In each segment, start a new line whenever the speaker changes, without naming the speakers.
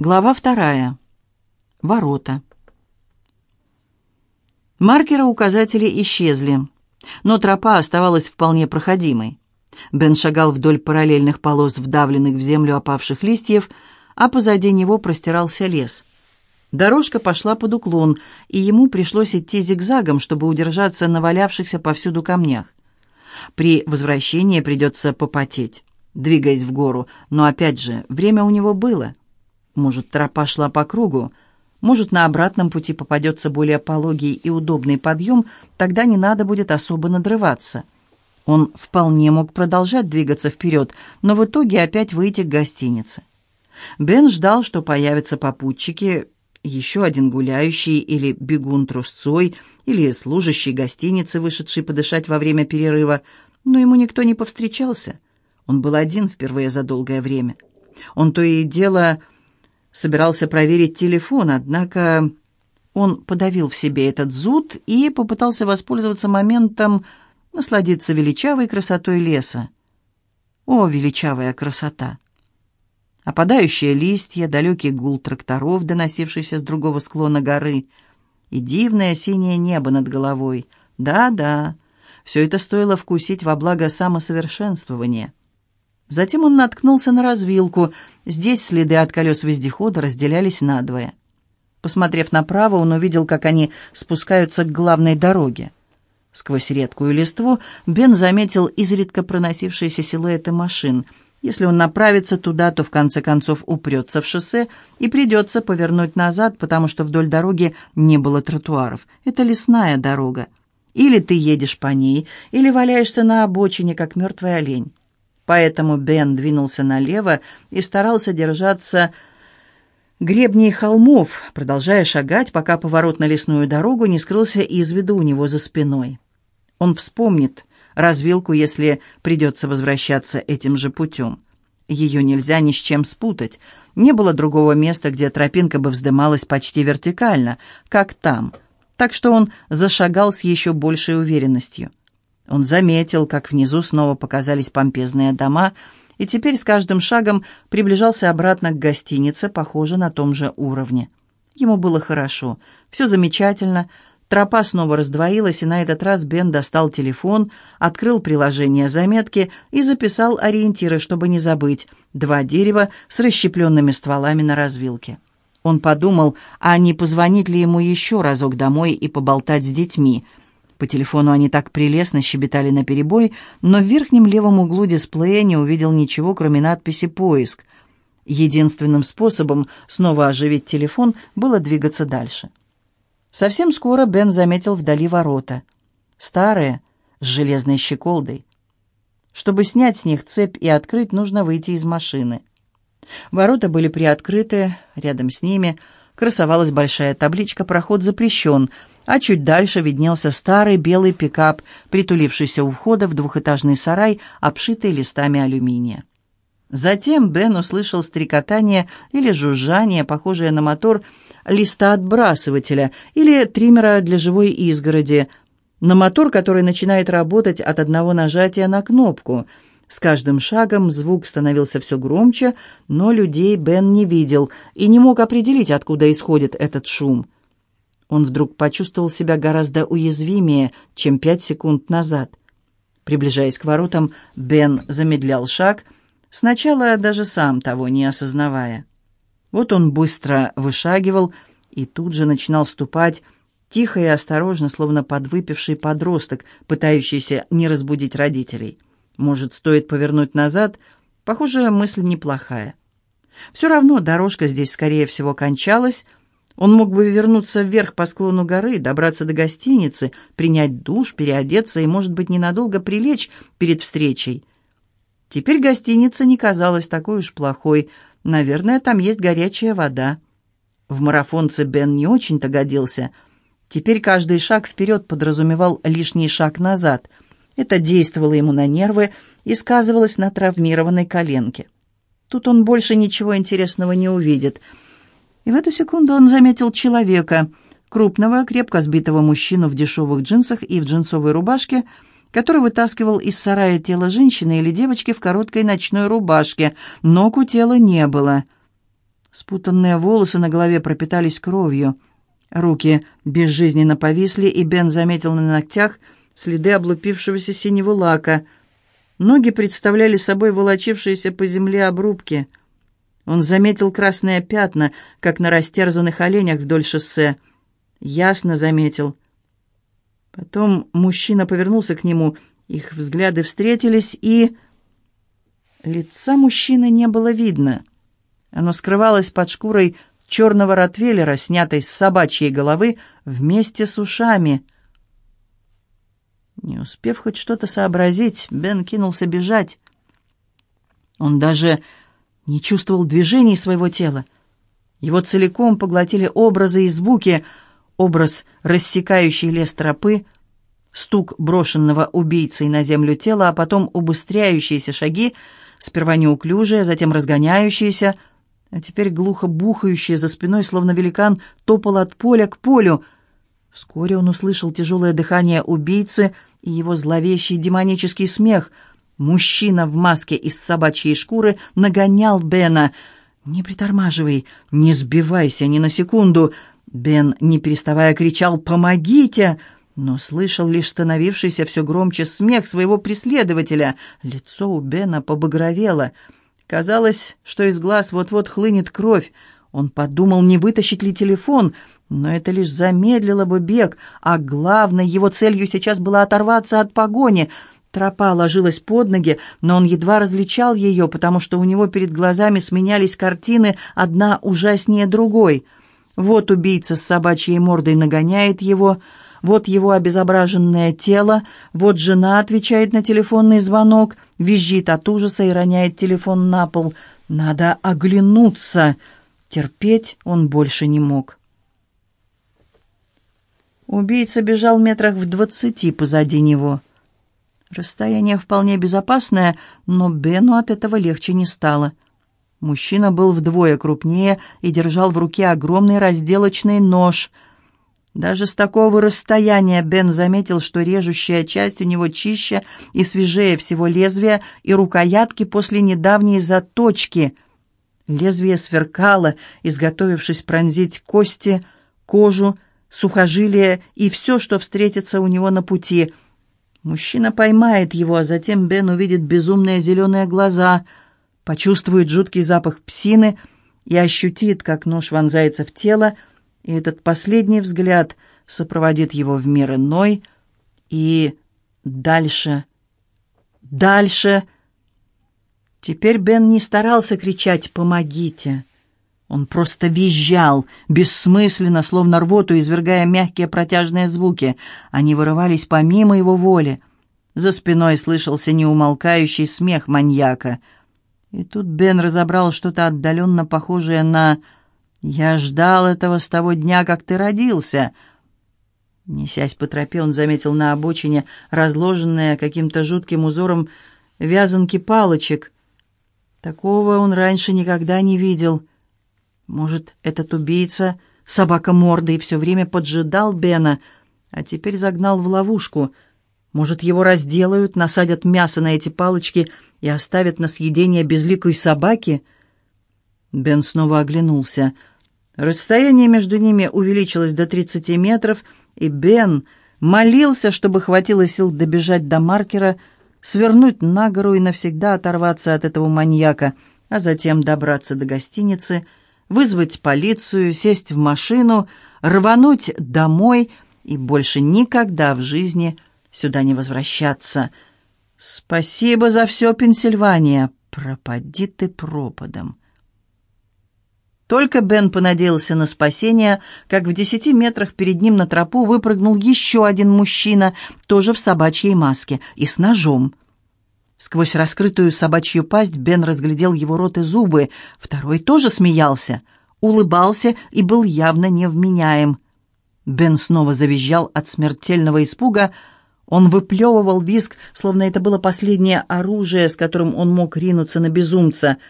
Глава вторая. Ворота. Маркеры указатели исчезли, но тропа оставалась вполне проходимой. Бен шагал вдоль параллельных полос вдавленных в землю опавших листьев, а позади него простирался лес. Дорожка пошла под уклон, и ему пришлось идти зигзагом, чтобы удержаться на валявшихся повсюду камнях. При возвращении придется попотеть, двигаясь в гору, но опять же, время у него было — может, тропа шла по кругу, может, на обратном пути попадется более пологий и удобный подъем, тогда не надо будет особо надрываться. Он вполне мог продолжать двигаться вперед, но в итоге опять выйти к гостинице. Бен ждал, что появятся попутчики, еще один гуляющий или бегун трусцой, или служащий гостиницы, вышедший подышать во время перерыва, но ему никто не повстречался. Он был один впервые за долгое время. Он то и дело собирался проверить телефон, однако он подавил в себе этот зуд и попытался воспользоваться моментом насладиться величавой красотой леса. О, величавая красота! Опадающие листья, далекий гул тракторов, доносившийся с другого склона горы, и дивное синее небо над головой. Да-да, все это стоило вкусить во благо самосовершенствования. Затем он наткнулся на развилку. Здесь следы от колес вездехода разделялись надвое. Посмотрев направо, он увидел, как они спускаются к главной дороге. Сквозь редкую листву Бен заметил изредка проносившиеся силуэты машин. Если он направится туда, то в конце концов упрется в шоссе и придется повернуть назад, потому что вдоль дороги не было тротуаров. Это лесная дорога. Или ты едешь по ней, или валяешься на обочине, как мертвый олень. Поэтому Бен двинулся налево и старался держаться гребней холмов, продолжая шагать, пока поворот на лесную дорогу не скрылся из виду у него за спиной. Он вспомнит развилку, если придется возвращаться этим же путем. Ее нельзя ни с чем спутать. Не было другого места, где тропинка бы вздымалась почти вертикально, как там. Так что он зашагал с еще большей уверенностью. Он заметил, как внизу снова показались помпезные дома, и теперь с каждым шагом приближался обратно к гостинице, похоже, на том же уровне. Ему было хорошо, все замечательно. Тропа снова раздвоилась, и на этот раз Бен достал телефон, открыл приложение заметки и записал ориентиры, чтобы не забыть. Два дерева с расщепленными стволами на развилке. Он подумал, а не позвонить ли ему еще разок домой и поболтать с детьми – по телефону они так прелестно щебетали наперебой, но в верхнем левом углу дисплея не увидел ничего, кроме надписи «Поиск». Единственным способом снова оживить телефон было двигаться дальше. Совсем скоро Бен заметил вдали ворота. Старые, с железной щеколдой. Чтобы снять с них цепь и открыть, нужно выйти из машины. Ворота были приоткрыты, рядом с ними красовалась большая табличка «Проход запрещен», а чуть дальше виднелся старый белый пикап, притулившийся у входа в двухэтажный сарай, обшитый листами алюминия. Затем Бен услышал стрекотание или жужжание, похожее на мотор листоотбрасывателя или триммера для живой изгороди, на мотор, который начинает работать от одного нажатия на кнопку. С каждым шагом звук становился все громче, но людей Бен не видел и не мог определить, откуда исходит этот шум. Он вдруг почувствовал себя гораздо уязвимее, чем пять секунд назад. Приближаясь к воротам, Бен замедлял шаг, сначала даже сам того не осознавая. Вот он быстро вышагивал и тут же начинал ступать, тихо и осторожно, словно подвыпивший подросток, пытающийся не разбудить родителей. Может, стоит повернуть назад? Похоже, мысль неплохая. Все равно дорожка здесь, скорее всего, кончалась, он мог бы вернуться вверх по склону горы, добраться до гостиницы, принять душ, переодеться и, может быть, ненадолго прилечь перед встречей. Теперь гостиница не казалась такой уж плохой. Наверное, там есть горячая вода. В марафонце Бен не очень-то годился. Теперь каждый шаг вперед подразумевал лишний шаг назад. Это действовало ему на нервы и сказывалось на травмированной коленке. Тут он больше ничего интересного не увидит — и в эту секунду он заметил человека, крупного, крепко сбитого мужчину в дешевых джинсах и в джинсовой рубашке, который вытаскивал из сарая тело женщины или девочки в короткой ночной рубашке. Ног у тела не было. Спутанные волосы на голове пропитались кровью. Руки безжизненно повисли, и Бен заметил на ногтях следы облупившегося синего лака. Ноги представляли собой волочившиеся по земле обрубки. Он заметил красные пятна, как на растерзанных оленях вдоль шоссе. Ясно заметил. Потом мужчина повернулся к нему, их взгляды встретились, и... Лица мужчины не было видно. Оно скрывалось под шкурой черного ротвейлера, снятой с собачьей головы, вместе с ушами. Не успев хоть что-то сообразить, Бен кинулся бежать. Он даже не чувствовал движений своего тела. Его целиком поглотили образы и звуки, образ рассекающий лес тропы, стук брошенного убийцей на землю тела, а потом убыстряющиеся шаги, сперва неуклюжие, затем разгоняющиеся — а теперь глухо бухающее за спиной, словно великан, топал от поля к полю. Вскоре он услышал тяжелое дыхание убийцы и его зловещий демонический смех. Мужчина в маске из собачьей шкуры нагонял Бена. «Не притормаживай, не сбивайся ни на секунду!» Бен, не переставая, кричал «Помогите!» но слышал лишь становившийся все громче смех своего преследователя. Лицо у Бена побагровело — Казалось, что из глаз вот-вот хлынет кровь. Он подумал, не вытащить ли телефон, но это лишь замедлило бы бег, а главной его целью сейчас было оторваться от погони. Тропа ложилась под ноги, но он едва различал ее, потому что у него перед глазами сменялись картины, одна ужаснее другой. Вот убийца с собачьей мордой нагоняет его, вот его обезображенное тело, вот жена отвечает на телефонный звонок, визжит от ужаса и роняет телефон на пол. Надо оглянуться. Терпеть он больше не мог. Убийца бежал метрах в двадцати позади него. Расстояние вполне безопасное, но Бену от этого легче не стало. Мужчина был вдвое крупнее и держал в руке огромный разделочный нож — даже с такого расстояния Бен заметил, что режущая часть у него чище и свежее всего лезвия и рукоятки после недавней заточки. Лезвие сверкало, изготовившись пронзить кости, кожу, сухожилия и все, что встретится у него на пути. Мужчина поймает его, а затем Бен увидит безумные зеленые глаза, почувствует жуткий запах псины и ощутит, как нож вонзается в тело, и этот последний взгляд сопроводит его в мир иной, и дальше, дальше... Теперь Бен не старался кричать «помогите». Он просто визжал, бессмысленно, словно рвоту, извергая мягкие протяжные звуки. Они вырывались помимо его воли. За спиной слышался неумолкающий смех маньяка. И тут Бен разобрал что-то отдаленно похожее на «Я ждал этого с того дня, как ты родился». Несясь по тропе, он заметил на обочине разложенные каким-то жутким узором вязанки палочек. Такого он раньше никогда не видел. Может, этот убийца, собака мордой, все время поджидал Бена, а теперь загнал в ловушку. Может, его разделают, насадят мясо на эти палочки и оставят на съедение безликой собаки — Бен снова оглянулся. Расстояние между ними увеличилось до 30 метров, и Бен молился, чтобы хватило сил добежать до маркера, свернуть на гору и навсегда оторваться от этого маньяка, а затем добраться до гостиницы, вызвать полицию, сесть в машину, рвануть домой и больше никогда в жизни сюда не возвращаться. «Спасибо за все, Пенсильвания! Пропади ты пропадом!» Только Бен понадеялся на спасение, как в десяти метрах перед ним на тропу выпрыгнул еще один мужчина, тоже в собачьей маске, и с ножом. Сквозь раскрытую собачью пасть Бен разглядел его рот и зубы. Второй тоже смеялся, улыбался и был явно невменяем. Бен снова завизжал от смертельного испуга. Он выплевывал виск, словно это было последнее оружие, с которым он мог ринуться на безумца —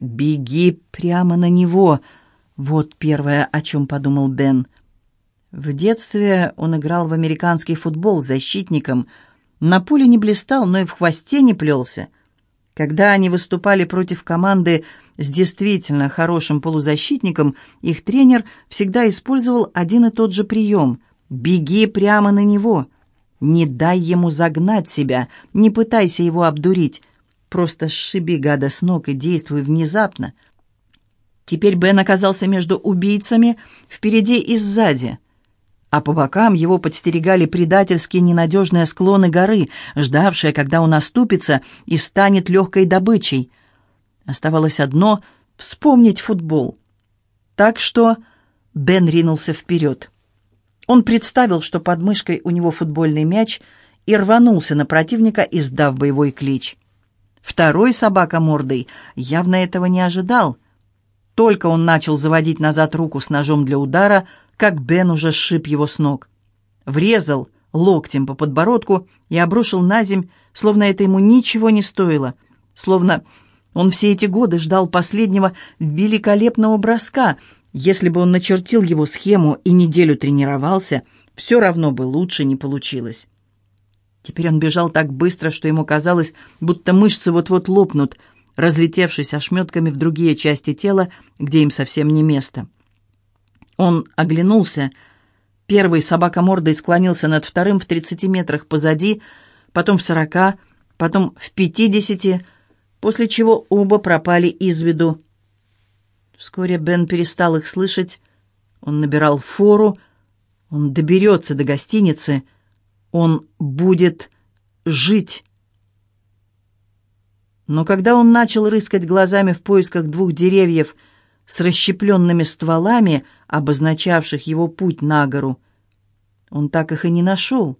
«Беги прямо на него!» Вот первое, о чем подумал Бен. В детстве он играл в американский футбол защитником. На поле не блистал, но и в хвосте не плелся. Когда они выступали против команды с действительно хорошим полузащитником, их тренер всегда использовал один и тот же прием – «беги прямо на него». Не дай ему загнать себя, не пытайся его обдурить. Просто сшиби гада с ног и действуй внезапно. Теперь Бен оказался между убийцами, впереди и сзади. А по бокам его подстерегали предательские ненадежные склоны горы, ждавшие, когда он оступится и станет легкой добычей. Оставалось одно — вспомнить футбол. Так что Бен ринулся вперед. Он представил, что под мышкой у него футбольный мяч, и рванулся на противника, издав боевой клич. Второй собака мордой явно этого не ожидал. Только он начал заводить назад руку с ножом для удара, как Бен уже сшиб его с ног. Врезал локтем по подбородку и обрушил на земь, словно это ему ничего не стоило, словно он все эти годы ждал последнего великолепного броска — если бы он начертил его схему и неделю тренировался, все равно бы лучше не получилось. Теперь он бежал так быстро, что ему казалось, будто мышцы вот-вот лопнут, разлетевшись ошметками в другие части тела, где им совсем не место. Он оглянулся. Первый собака мордой склонился над вторым в тридцати метрах позади, потом в сорока, потом в пятидесяти, после чего оба пропали из виду. Вскоре Бен перестал их слышать. Он набирал фору. Он доберется до гостиницы. Он будет жить. Но когда он начал рыскать глазами в поисках двух деревьев с расщепленными стволами, обозначавших его путь на гору, он так их и не нашел.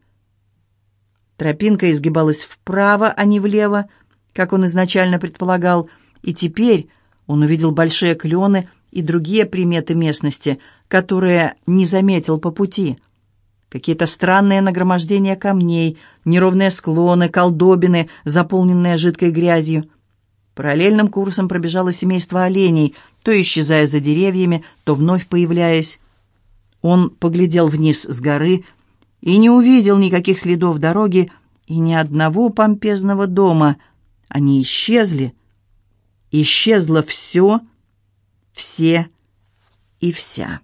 Тропинка изгибалась вправо, а не влево, как он изначально предполагал, и теперь он увидел большие клены и другие приметы местности, которые не заметил по пути. Какие-то странные нагромождения камней, неровные склоны, колдобины, заполненные жидкой грязью. Параллельным курсом пробежало семейство оленей, то исчезая за деревьями, то вновь появляясь. Он поглядел вниз с горы и не увидел никаких следов дороги и ни одного помпезного дома. Они исчезли, Исчезло все, все и вся.